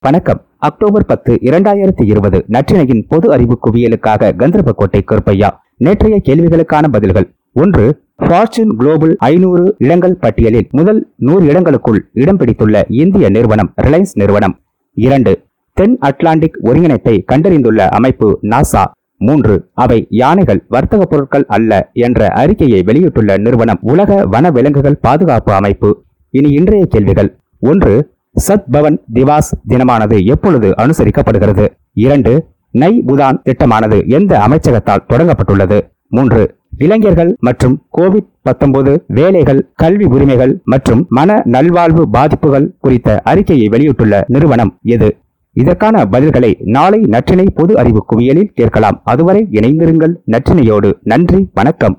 வணக்கம். அக்டோபர் பத்து இரண்டாயிரத்தி இருபது நற்றினையின் பொது அறிவு குவியலுக்காக கந்தர்போட்டை கருப்பையா. நேற்றைய கேள்விகளுக்கான பதில்கள். ஒன்று ஃபார்ச்சூன் குளோபல் ஐநூறு இடங்கள் பட்டியலில் முதல் நூறு இடங்களுக்குள் இடம் பிடித்துள்ள இந்திய நிறுவனம் ரிலையன்ஸ் நிறுவனம். இரண்டு தென் அட்லாண்டிக் ஒருங்கிணைப்பை கண்டறிந்துள்ள அமைப்பு நாசா மூன்று அவை யானைகள் வர்த்தக பொருட்கள் அல்ல என்ற அறிக்கையை வெளியிட்டுள்ள நிறுவனம் உலக வன விலங்குகள் பாதுகாப்பு அமைப்பு. இனி இன்றைய கேள்விகள். ஒன்று சத்பவன் திவாஸ் தினமானது எப்பொழுது அனுசரிக்கப்படுகிறது? இரண்டு நை புதான் திட்டமானது எந்த அமைச்சகத்தால் தொடங்கப்பட்டுள்ளது? மூன்று இளைஞர்கள் மற்றும் கோவிட் பத்தொன்பது வேலைகள் கல்வி உரிமைகள் மற்றும் மன நல்வாழ்வு பாதிப்புகள் குறித்த அறிக்கையை வெளியிட்டுள்ள நிறுவனம் எது? இதற்கான பதில்களை நாளை நற்றினை பொது அறிவு குவியலில் கேட்கலாம். அதுவரை இணைந்திருங்கள் நற்றினையோடு. நன்றி வணக்கம்.